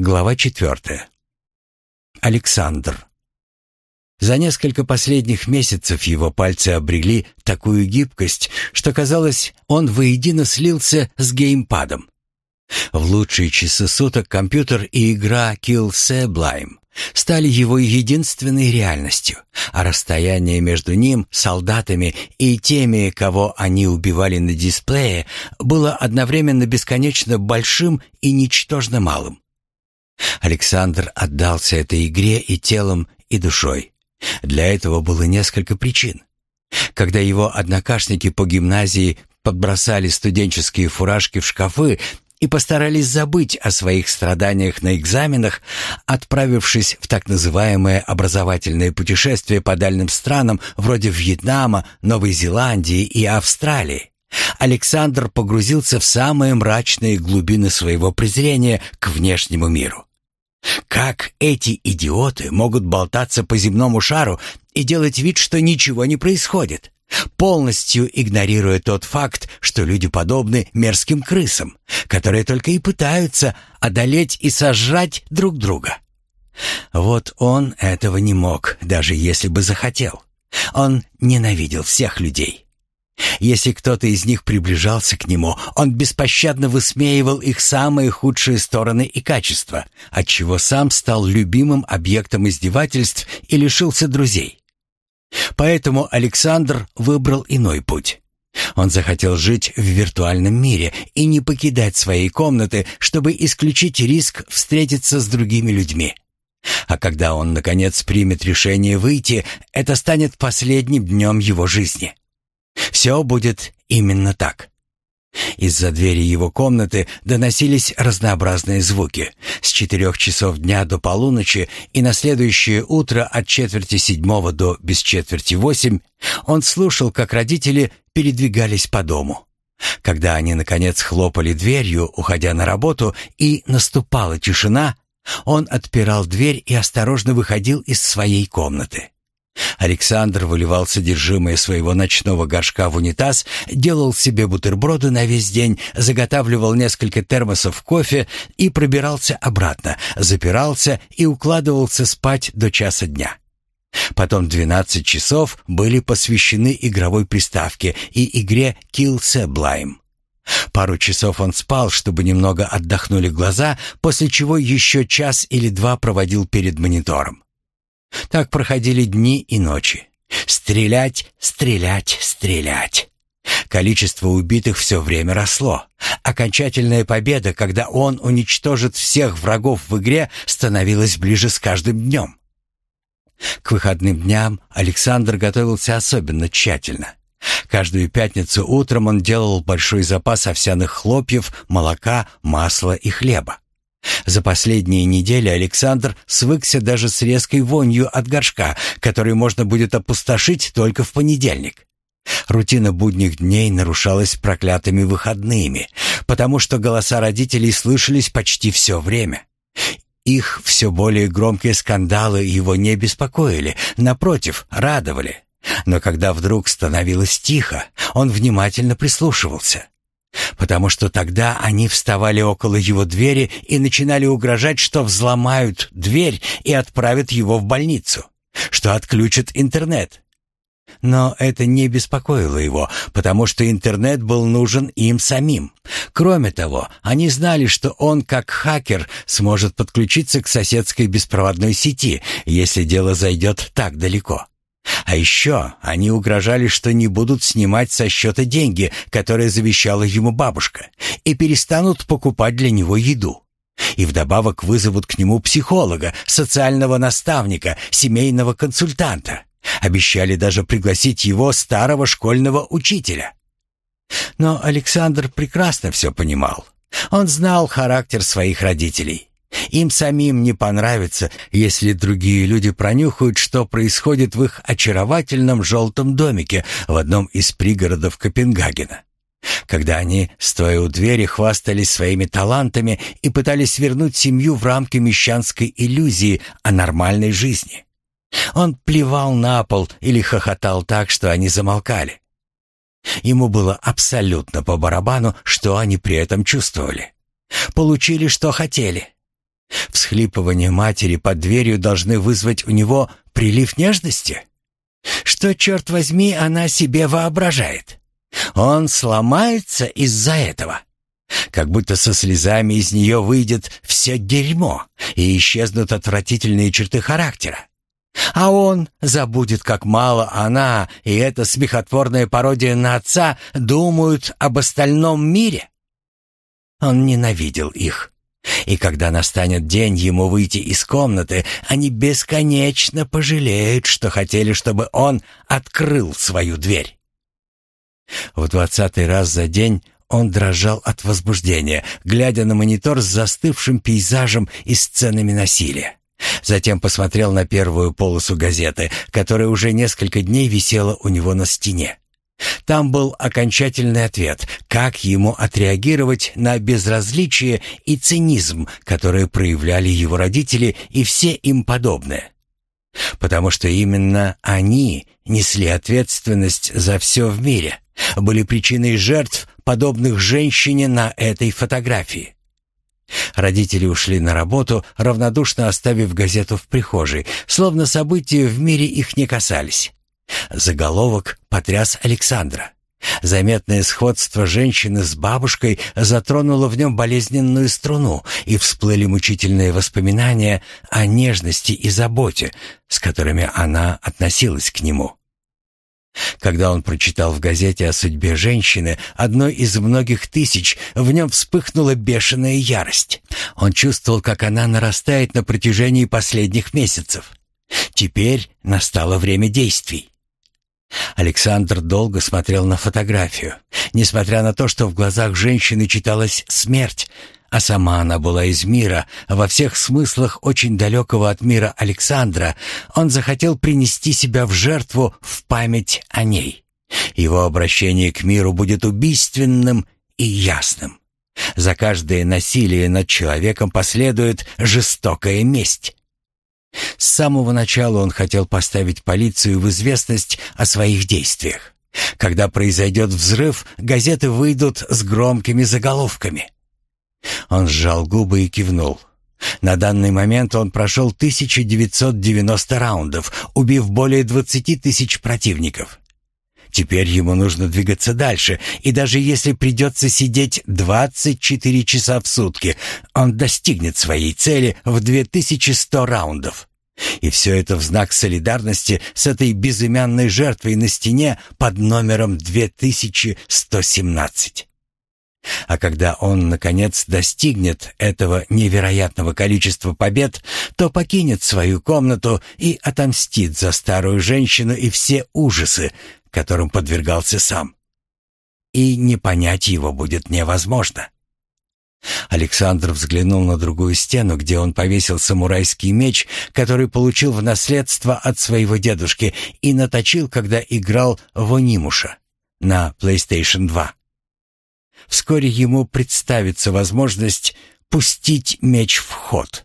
Глава четвертая. Александр. За несколько последних месяцев его пальцы обрели такую гибкость, что казалось, он воедино слился с геймпадом. В лучшие часы суток компьютер и игра Kill Sublime стали его единственной реальностью, а расстояние между ним, солдатами и теми, кого они убивали на дисплее, было одновременно бесконечно большим и ничтожно малым. Александр отдался этой игре и телом, и душой. Для этого было несколько причин. Когда его однокашники по гимназии подбросали студенческие фуражки в шкафы и постарались забыть о своих страданиях на экзаменах, отправившись в так называемое образовательное путешествие по дальним странам вроде Вьетнама, Новой Зеландии и Австралии. Александр погрузился в самые мрачные глубины своего презрения к внешнему миру. Как эти идиоты могут болтаться по земному шару и делать вид, что ничего не происходит, полностью игнорируя тот факт, что люди подобны мерзким крысам, которые только и пытаются одолеть и сожрать друг друга? Вот он этого не мог, даже если бы захотел. Он ненавидел всех людей. Если кто-то из них приближался к нему, он беспощадно высмеивал их самые худшие стороны и качества, отчего сам стал любимым объектом издевательств и лишился друзей. Поэтому Александр выбрал иной путь. Он захотел жить в виртуальном мире и не покидать своей комнаты, чтобы исключить риск встретиться с другими людьми. А когда он, наконец, примет решение выйти, это станет последним днем его жизни. Все будет именно так. Из-за двери его комнаты доносились разнообразные звуки. С четырех часов дня до полуночи и на следующее утро от четверти седьмого до без четверти восемь он слушал, как родители передвигались по дому. Когда они, наконец, хлопали дверью, уходя на работу, и наступала тишина, он отпирал дверь и осторожно выходил из своей комнаты. Александр выливал содержимое своего ночного горшка в унитаз, делал себе бутерброды на весь день, заготавливал несколько термосов кофе и пробирался обратно, запирался и укладывался спать до часа дня. Потом 12 часов были посвящены игровой приставке и игре Kill Sublime. Пару часов он спал, чтобы немного отдохнули глаза, после чего еще час или два проводил перед монитором. Так проходили дни и ночи. Стрелять, стрелять, стрелять. Количество убитых все время росло. Окончательная победа, когда он уничтожит всех врагов в игре, становилась ближе с каждым днем. К выходным дням Александр готовился особенно тщательно. Каждую пятницу утром он делал большой запас овсяных хлопьев, молока, масла и хлеба. За последние недели Александр свыкся даже с резкой вонью от горшка, который можно будет опустошить только в понедельник. Рутина будних дней нарушалась проклятыми выходными, потому что голоса родителей слышались почти все время. Их все более громкие скандалы его не беспокоили, напротив, радовали. Но когда вдруг становилось тихо, он внимательно прислушивался потому что тогда они вставали около его двери и начинали угрожать, что взломают дверь и отправят его в больницу, что отключат интернет. Но это не беспокоило его, потому что интернет был нужен им самим. Кроме того, они знали, что он, как хакер, сможет подключиться к соседской беспроводной сети, если дело зайдет так далеко. А еще они угрожали, что не будут снимать со счета деньги, которые завещала ему бабушка, и перестанут покупать для него еду. И вдобавок вызовут к нему психолога, социального наставника, семейного консультанта. Обещали даже пригласить его старого школьного учителя. Но Александр прекрасно все понимал. Он знал характер своих родителей. Им самим не понравится, если другие люди пронюхают, что происходит в их очаровательном желтом домике в одном из пригородов Копенгагена. Когда они, стоя у двери, хвастались своими талантами и пытались вернуть семью в рамки мещанской иллюзии о нормальной жизни. Он плевал на пол или хохотал так, что они замолкали. Ему было абсолютно по барабану, что они при этом чувствовали. Получили, что хотели. Всхлипывание матери под дверью должны вызвать у него прилив нежности? Что, черт возьми, она себе воображает? Он сломается из-за этого. Как будто со слезами из нее выйдет все дерьмо и исчезнут отвратительные черты характера. А он забудет, как мало она и эта смехотворная пародия на отца думают об остальном мире. Он ненавидел их. И когда настанет день ему выйти из комнаты, они бесконечно пожалеют, что хотели, чтобы он открыл свою дверь. В двадцатый раз за день он дрожал от возбуждения, глядя на монитор с застывшим пейзажем и сценами насилия. Затем посмотрел на первую полосу газеты, которая уже несколько дней висела у него на стене. Там был окончательный ответ, как ему отреагировать на безразличие и цинизм, которые проявляли его родители и все им подобные. Потому что именно они несли ответственность за все в мире, были причиной жертв, подобных женщине на этой фотографии. Родители ушли на работу, равнодушно оставив газету в прихожей, словно события в мире их не касались. Заголовок потряс Александра. Заметное сходство женщины с бабушкой затронуло в нем болезненную струну, и всплыли мучительные воспоминания о нежности и заботе, с которыми она относилась к нему. Когда он прочитал в газете о судьбе женщины, одной из многих тысяч, в нем вспыхнула бешеная ярость. Он чувствовал, как она нарастает на протяжении последних месяцев. Теперь настало время действий. Александр долго смотрел на фотографию. Несмотря на то, что в глазах женщины читалась смерть, а сама она была из мира, во всех смыслах очень далекого от мира Александра, он захотел принести себя в жертву в память о ней. Его обращение к миру будет убийственным и ясным. За каждое насилие над человеком последует жестокая месть. С самого начала он хотел поставить полицию в известность о своих действиях. Когда произойдет взрыв, газеты выйдут с громкими заголовками. Он сжал губы и кивнул. На данный момент он прошел 1990 раундов, убив более 20 тысяч противников. Теперь ему нужно двигаться дальше, и даже если придется сидеть 24 часа в сутки, он достигнет своей цели в 2100 раундов. И все это в знак солидарности с этой безымянной жертвой на стене под номером 2117. А когда он, наконец, достигнет этого невероятного количества побед, то покинет свою комнату и отомстит за старую женщину и все ужасы, которым подвергался сам. И не понять его будет невозможно. Александр взглянул на другую стену, где он повесил самурайский меч, который получил в наследство от своего дедушки и наточил, когда играл в Онимуша на PlayStation 2. Вскоре ему представится возможность пустить меч в ход.